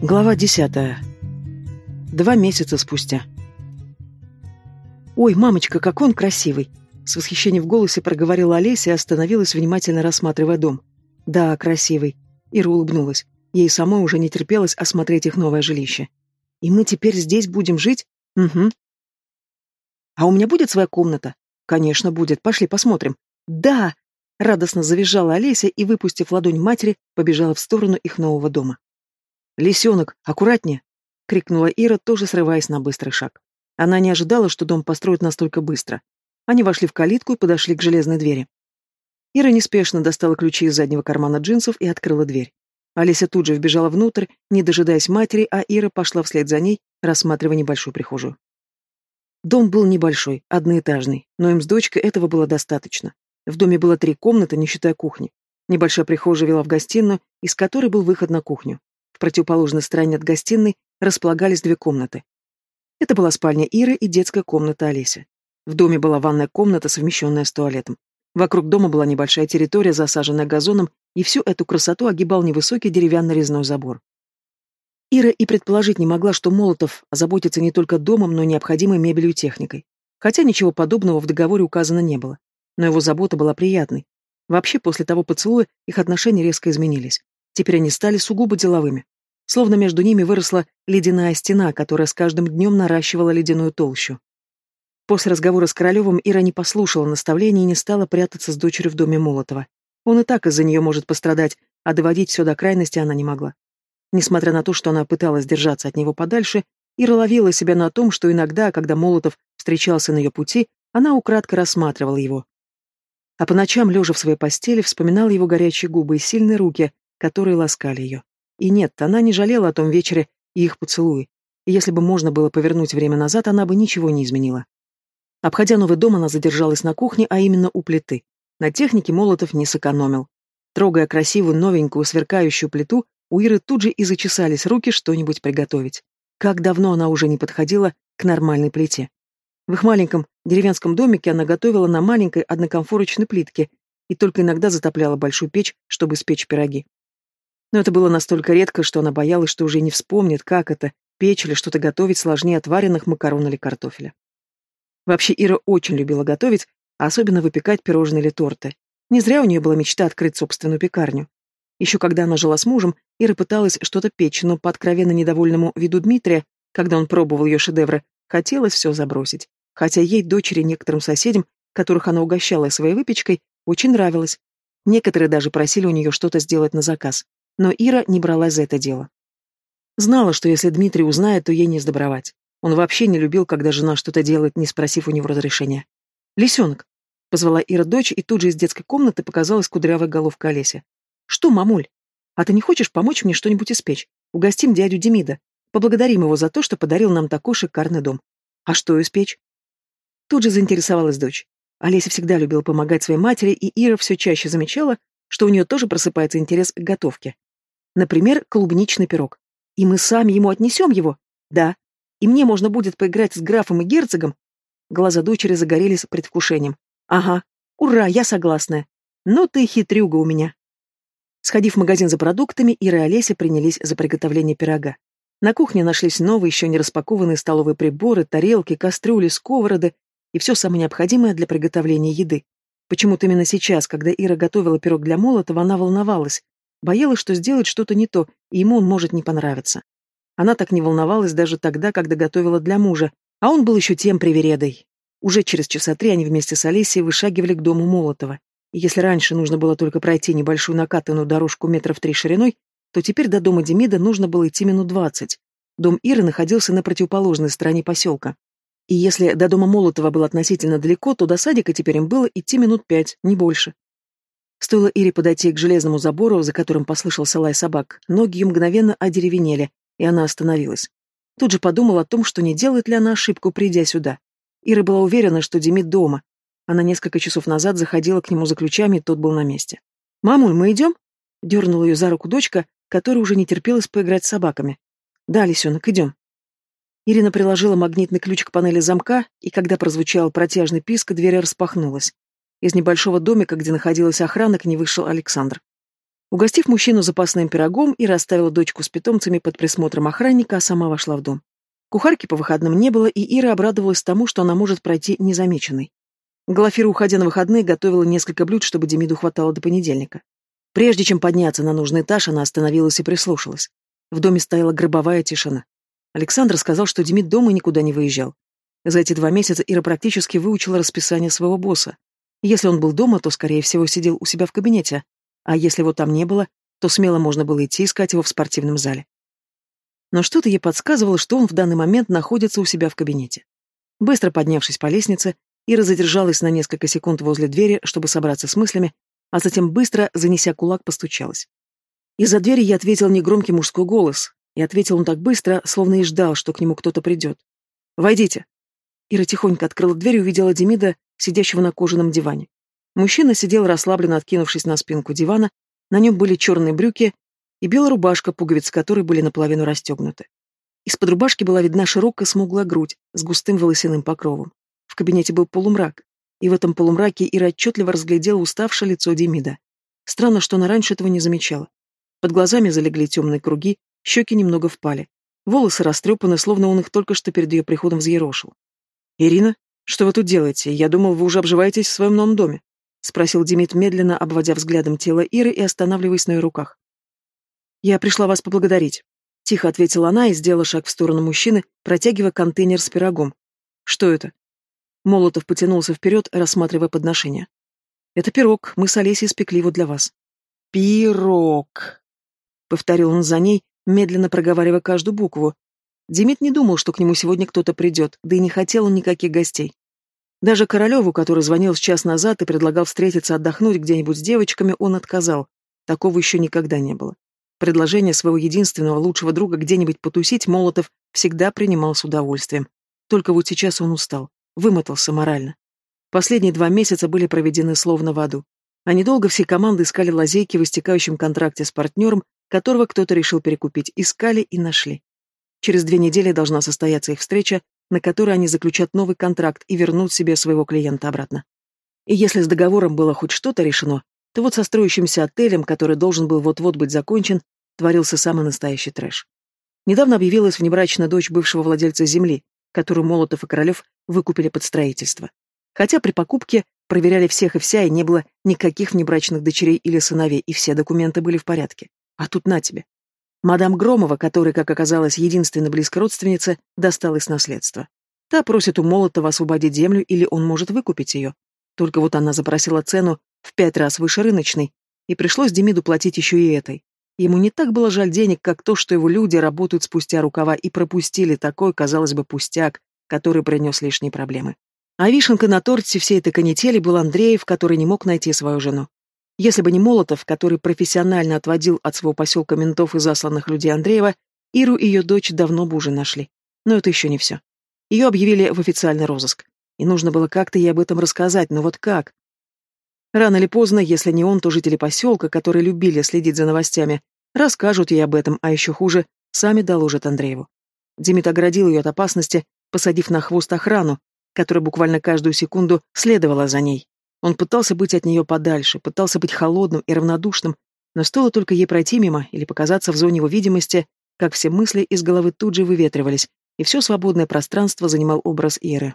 Глава десятая. Два месяца спустя. «Ой, мамочка, как он красивый!» С восхищением в голосе проговорила Олеся и остановилась, внимательно рассматривая дом. «Да, красивый». Ира улыбнулась. Ей самой уже не терпелось осмотреть их новое жилище. «И мы теперь здесь будем жить?» «Угу». «А у меня будет своя комната?» «Конечно, будет. Пошли посмотрим». «Да!» — радостно завизжала Олеся и, выпустив ладонь матери, побежала в сторону их нового дома. «Лисенок, аккуратнее!» — крикнула Ира, тоже срываясь на быстрый шаг. Она не ожидала, что дом построят настолько быстро. Они вошли в калитку и подошли к железной двери. Ира неспешно достала ключи из заднего кармана джинсов и открыла дверь. Олеся тут же вбежала внутрь, не дожидаясь матери, а Ира пошла вслед за ней, рассматривая небольшую прихожую. Дом был небольшой, одноэтажный, но им с дочкой этого было достаточно. В доме было три комнаты, не считая кухни. Небольшая прихожая вела в гостиную, из которой был выход на кухню. В противоположной стороне от гостиной располагались две комнаты. Это была спальня Иры и детская комната Олеси. В доме была ванная комната, совмещенная с туалетом. Вокруг дома была небольшая территория, засаженная газоном, и всю эту красоту огибал невысокий деревянный резной забор. Ира и предположить не могла, что Молотов заботится не только домом, но и необходимой мебелью и техникой. Хотя ничего подобного в договоре указано не было. Но его забота была приятной. Вообще, после того поцелуя их отношения резко изменились. Теперь они стали сугубо деловыми. Словно между ними выросла ледяная стена, которая с каждым днем наращивала ледяную толщу. После разговора с Королевым Ира не послушала наставлений и не стала прятаться с дочерью в доме Молотова. Он и так из-за нее может пострадать, а доводить все до крайности она не могла. Несмотря на то, что она пыталась держаться от него подальше, Ира ловила себя на том, что иногда, когда Молотов встречался на ее пути, она украдкой рассматривала его. А по ночам, лежа в своей постели, вспоминала его горячие губы и сильные руки, которые ласкали ее. И нет, она не жалела о том вечере и их поцелуи. И если бы можно было повернуть время назад, она бы ничего не изменила. Обходя новый дом, она задержалась на кухне, а именно у плиты. На технике Молотов не сэкономил. Трогая красивую, новенькую, сверкающую плиту, у Иры тут же и зачесались руки что-нибудь приготовить. Как давно она уже не подходила к нормальной плите. В их маленьком деревенском домике она готовила на маленькой однокомфорочной плитке и только иногда затопляла большую печь, чтобы спечь пироги. Но это было настолько редко, что она боялась, что уже не вспомнит, как это — печь или что-то готовить сложнее отваренных макарон или картофеля. Вообще Ира очень любила готовить, а особенно выпекать пирожные или торты. Не зря у нее была мечта открыть собственную пекарню. Еще когда она жила с мужем, Ира пыталась что-то печь, но по откровенно недовольному виду Дмитрия, когда он пробовал ее шедевры, хотелось все забросить. Хотя ей, дочери, некоторым соседям, которых она угощала своей выпечкой, очень нравилось. Некоторые даже просили у нее что-то сделать на заказ но Ира не бралась за это дело. Знала, что если Дмитрий узнает, то ей не сдобровать. Он вообще не любил, когда жена что-то делает, не спросив у него разрешения. «Лисенок!» — позвала Ира дочь, и тут же из детской комнаты показалась кудрявая головка Олеся. «Что, мамуль? А ты не хочешь помочь мне что-нибудь испечь? Угостим дядю Демида. Поблагодарим его за то, что подарил нам такой шикарный дом. А что испечь?» Тут же заинтересовалась дочь. Олеся всегда любила помогать своей матери, и Ира все чаще замечала, что у нее тоже просыпается интерес к готовке. Например, клубничный пирог. И мы сами ему отнесем его? Да. И мне можно будет поиграть с графом и герцогом? Глаза дочери загорелись предвкушением. Ага. Ура, я согласна. Ну ты хитрюга у меня. Сходив в магазин за продуктами, Ира и Олеся принялись за приготовление пирога. На кухне нашлись новые, еще не распакованные столовые приборы, тарелки, кастрюли, сковороды и все самое необходимое для приготовления еды. Почему-то именно сейчас, когда Ира готовила пирог для Молотова, она волновалась. Боялась, что сделает что-то не то, и ему он может не понравиться. Она так не волновалась даже тогда, когда готовила для мужа, а он был еще тем привередой. Уже через часа три они вместе с Олесей вышагивали к дому Молотова. И если раньше нужно было только пройти небольшую накатанную дорожку метров три шириной, то теперь до дома Демида нужно было идти минут двадцать. Дом Иры находился на противоположной стороне поселка. И если до дома Молотова было относительно далеко, то до садика теперь им было идти минут пять, не больше. Стоило Ире подойти к железному забору, за которым послышался лай собак, ноги ее мгновенно одеревенели, и она остановилась. Тут же подумала о том, что не делает ли она ошибку, придя сюда. Ира была уверена, что Демид дома. Она несколько часов назад заходила к нему за ключами, и тот был на месте. «Мамуль, мы идем?» — дернула ее за руку дочка, которая уже не терпелась поиграть с собаками. «Да, лисенок, идем». Ирина приложила магнитный ключ к панели замка, и когда прозвучал протяжный писк, дверь распахнулась. Из небольшого домика, где находилась охрана, к ней вышел Александр. Угостив мужчину запасным пирогом и расставила дочку с питомцами под присмотром охранника, а сама вошла в дом. Кухарки по выходным не было, и Ира обрадовалась тому, что она может пройти незамеченной. Глафира, уходя на выходные, готовила несколько блюд, чтобы Демиду хватало до понедельника. Прежде чем подняться на нужный этаж, она остановилась и прислушалась. В доме стояла гробовая тишина. Александр сказал, что Демид дома никуда не выезжал. За эти два месяца Ира практически выучила расписание своего босса. Если он был дома, то, скорее всего, сидел у себя в кабинете, а если его там не было, то смело можно было идти искать его в спортивном зале. Но что-то ей подсказывало, что он в данный момент находится у себя в кабинете. Быстро поднявшись по лестнице, Ира задержалась на несколько секунд возле двери, чтобы собраться с мыслями, а затем быстро, занеся кулак, постучалась. Из-за двери я ответил негромкий мужской голос, и ответил он так быстро, словно и ждал, что к нему кто-то придет. «Войдите». Ира тихонько открыла дверь и увидела Демида, сидящего на кожаном диване. Мужчина сидел расслабленно, откинувшись на спинку дивана, на нем были черные брюки и белая рубашка, пуговицы которой были наполовину расстегнуты. Из-под рубашки была видна широкая смуглая грудь с густым волосяным покровом. В кабинете был полумрак, и в этом полумраке Ира отчетливо разглядела уставшее лицо Демида. Странно, что она раньше этого не замечала. Под глазами залегли темные круги, щеки немного впали. Волосы растрепаны, словно он их только что перед ее приходом взъерошил. «Ирина, что вы тут делаете? Я думал, вы уже обживаетесь в своем новом доме», — спросил Демид, медленно обводя взглядом тело Иры и останавливаясь на ее руках. «Я пришла вас поблагодарить», — тихо ответила она и сделала шаг в сторону мужчины, протягивая контейнер с пирогом. «Что это?» Молотов потянулся вперед, рассматривая подношение. «Это пирог, мы с Олесей испекли его для вас». «Пирог», — повторил он за ней, медленно проговаривая каждую букву. Демид не думал, что к нему сегодня кто-то придет, да и не хотел он никаких гостей. Даже Королеву, который звонил с час назад и предлагал встретиться отдохнуть где-нибудь с девочками, он отказал. Такого еще никогда не было. Предложение своего единственного лучшего друга где-нибудь потусить Молотов всегда принимал с удовольствием. Только вот сейчас он устал, вымотался морально. Последние два месяца были проведены словно в аду. Они долго всей команды искали лазейки в истекающем контракте с партнером, которого кто-то решил перекупить, искали и нашли. Через две недели должна состояться их встреча, на которой они заключат новый контракт и вернут себе своего клиента обратно. И если с договором было хоть что-то решено, то вот со строящимся отелем, который должен был вот-вот быть закончен, творился самый настоящий трэш. Недавно объявилась внебрачная дочь бывшего владельца земли, которую Молотов и Королев выкупили под строительство. Хотя при покупке проверяли всех и вся, и не было никаких внебрачных дочерей или сыновей, и все документы были в порядке. А тут на тебе. Мадам Громова, которая, как оказалось, единственная близкая родственница, досталось наследство. Та просит у Молотова освободить землю, или он может выкупить ее. Только вот она запросила цену в пять раз выше рыночной, и пришлось Демиду платить еще и этой. Ему не так было жаль денег, как то, что его люди работают спустя рукава и пропустили такой, казалось бы, пустяк, который принес лишние проблемы. А вишенка на торте всей этой канители был Андреев, который не мог найти свою жену. Если бы не Молотов, который профессионально отводил от своего поселка ментов и засланных людей Андреева, Иру и ее дочь давно бы уже нашли. Но это еще не все. Ее объявили в официальный розыск. И нужно было как-то ей об этом рассказать, но вот как? Рано или поздно, если не он, то жители поселка, которые любили следить за новостями, расскажут ей об этом, а еще хуже, сами доложат Андрееву. Демид оградил ее от опасности, посадив на хвост охрану, которая буквально каждую секунду следовала за ней. Он пытался быть от нее подальше, пытался быть холодным и равнодушным, но стоило только ей пройти мимо или показаться в зоне его видимости, как все мысли из головы тут же выветривались, и все свободное пространство занимал образ Иры.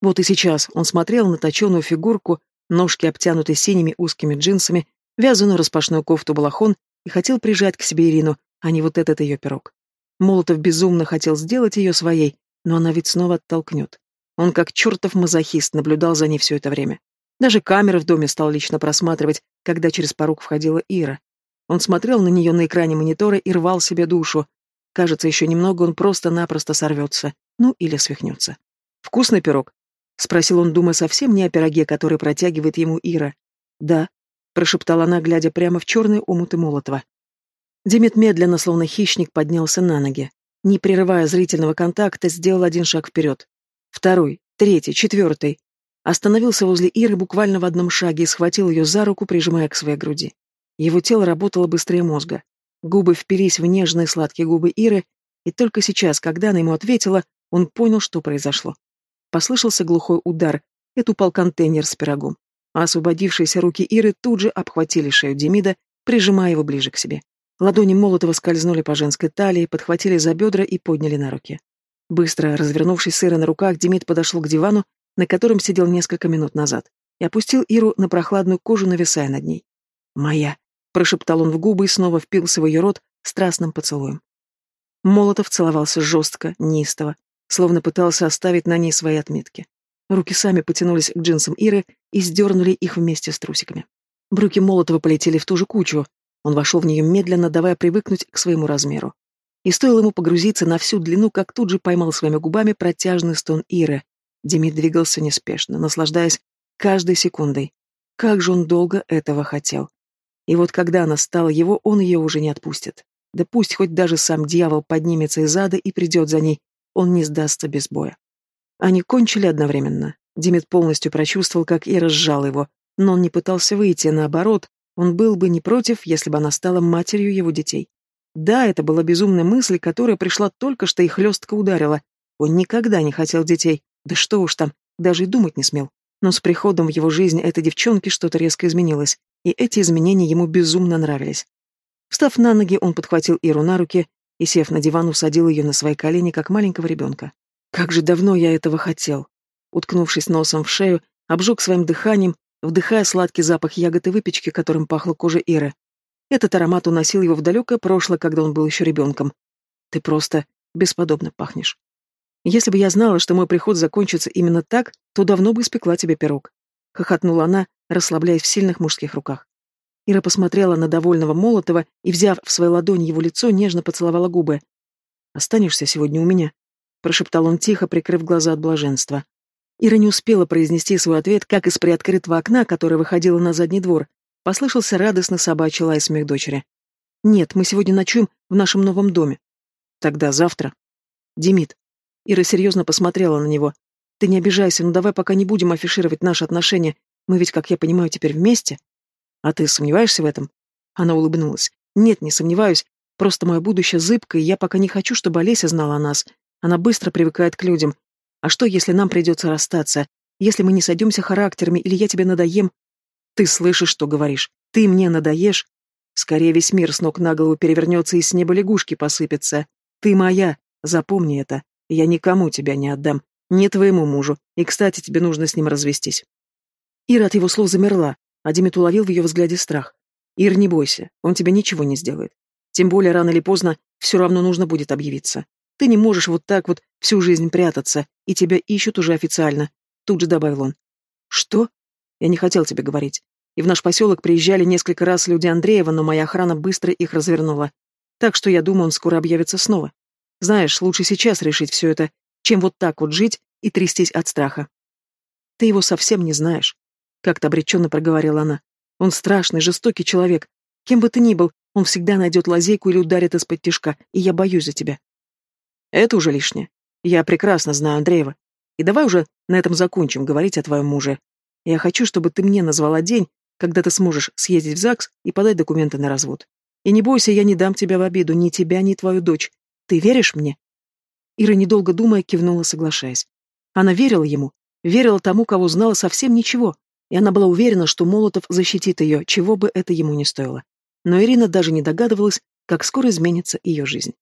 Вот и сейчас он смотрел на точеную фигурку, ножки обтянуты синими узкими джинсами, вязаную распашную кофту-балахон и хотел прижать к себе Ирину, а не вот этот ее пирог. Молотов безумно хотел сделать ее своей, но она ведь снова оттолкнет. Он как чертов мазохист наблюдал за ней все это время. Даже камеры в доме стал лично просматривать, когда через порог входила Ира. Он смотрел на нее на экране монитора и рвал себе душу. Кажется, еще немного он просто-напросто сорвется. Ну, или свихнется. «Вкусный пирог?» — спросил он, думая совсем не о пироге, который протягивает ему Ира. «Да», — прошептала она, глядя прямо в черные омуты Молотова. Демид медленно, словно хищник, поднялся на ноги. Не прерывая зрительного контакта, сделал один шаг вперед. Второй, третий, четвертый. Остановился возле Иры буквально в одном шаге и схватил ее за руку, прижимая к своей груди. Его тело работало быстрее мозга. Губы впились в нежные сладкие губы Иры, и только сейчас, когда она ему ответила, он понял, что произошло. Послышался глухой удар, это упал контейнер с пирогом. А освободившиеся руки Иры тут же обхватили шею Демида, прижимая его ближе к себе. Ладони Молотова скользнули по женской талии, подхватили за бедра и подняли на руки. Быстро развернувшись сыро на руках, Демид подошел к дивану, на котором сидел несколько минут назад, и опустил Иру на прохладную кожу, нависая над ней. «Моя!» — прошептал он в губы и снова впился в ее рот страстным поцелуем. Молотов целовался жестко, неистово, словно пытался оставить на ней свои отметки. Руки сами потянулись к джинсам Иры и сдернули их вместе с трусиками. Брюки Молотова полетели в ту же кучу. Он вошел в нее медленно, давая привыкнуть к своему размеру. И стоило ему погрузиться на всю длину, как тут же поймал своими губами протяжный стон Иры. Демид двигался неспешно, наслаждаясь каждой секундой. Как же он долго этого хотел. И вот когда она стала его, он ее уже не отпустит. Да пусть хоть даже сам дьявол поднимется из ада и придет за ней, он не сдастся без боя. Они кончили одновременно. Демид полностью прочувствовал, как Ира сжала его, но он не пытался выйти, наоборот, он был бы не против, если бы она стала матерью его детей. Да, это была безумная мысль, которая пришла только что и хлестко ударила. Он никогда не хотел детей, да что уж там, даже и думать не смел. Но с приходом в его жизнь этой девчонки что-то резко изменилось, и эти изменения ему безумно нравились. Встав на ноги, он подхватил Иру на руки и, сев на диван, усадил ее на свои колени, как маленького ребенка. Как же давно я этого хотел. Уткнувшись носом в шею, обжег своим дыханием, вдыхая сладкий запах ягод и выпечки, которым пахла кожа Иры. Этот аромат уносил его в далекое прошлое, когда он был еще ребенком. Ты просто бесподобно пахнешь. Если бы я знала, что мой приход закончится именно так, то давно бы испекла тебе пирог. Хохотнула она, расслабляясь в сильных мужских руках. Ира посмотрела на довольного Молотова и, взяв в свои ладони его лицо, нежно поцеловала губы. «Останешься сегодня у меня», — прошептал он тихо, прикрыв глаза от блаженства. Ира не успела произнести свой ответ, как из приоткрытого окна, которое выходило на задний двор, послышался радостно собачий лай смех дочери. «Нет, мы сегодня ночуем в нашем новом доме». «Тогда завтра». «Демид». Ира серьезно посмотрела на него. «Ты не обижайся, но давай пока не будем афишировать наши отношения. Мы ведь, как я понимаю, теперь вместе?» «А ты сомневаешься в этом?» Она улыбнулась. «Нет, не сомневаюсь. Просто мое будущее зыбко, и я пока не хочу, чтобы Олеся знала о нас. Она быстро привыкает к людям. А что, если нам придется расстаться? Если мы не сойдемся характерами, или я тебе надоем? Ты слышишь, что говоришь? Ты мне надоешь? Скорее весь мир с ног на голову перевернется и с неба лягушки посыпятся. Ты моя, запомни это. Я никому тебя не отдам. Не твоему мужу. И, кстати, тебе нужно с ним развестись. Ира от его слов замерла, а Димит уловил в ее взгляде страх. «Ир, не бойся, он тебе ничего не сделает. Тем более, рано или поздно, все равно нужно будет объявиться. Ты не можешь вот так вот всю жизнь прятаться, и тебя ищут уже официально», — тут же добавил он. «Что?» «Я не хотел тебе говорить. И в наш поселок приезжали несколько раз люди Андреева, но моя охрана быстро их развернула. Так что я думаю, он скоро объявится снова. Знаешь, лучше сейчас решить все это, чем вот так вот жить и трястись от страха. Ты его совсем не знаешь. Как-то обреченно проговорила она. Он страшный, жестокий человек. Кем бы ты ни был, он всегда найдет лазейку или ударит из-под тишка, и я боюсь за тебя. Это уже лишнее. Я прекрасно знаю Андреева. И давай уже на этом закончим говорить о твоем муже. Я хочу, чтобы ты мне назвала день, когда ты сможешь съездить в ЗАГС и подать документы на развод. И не бойся, я не дам тебя в обиду, ни тебя, ни твою дочь. Ты веришь мне?» Ира, недолго думая, кивнула, соглашаясь. Она верила ему, верила тому, кого знала совсем ничего, и она была уверена, что Молотов защитит ее, чего бы это ему не стоило. Но Ирина даже не догадывалась, как скоро изменится ее жизнь.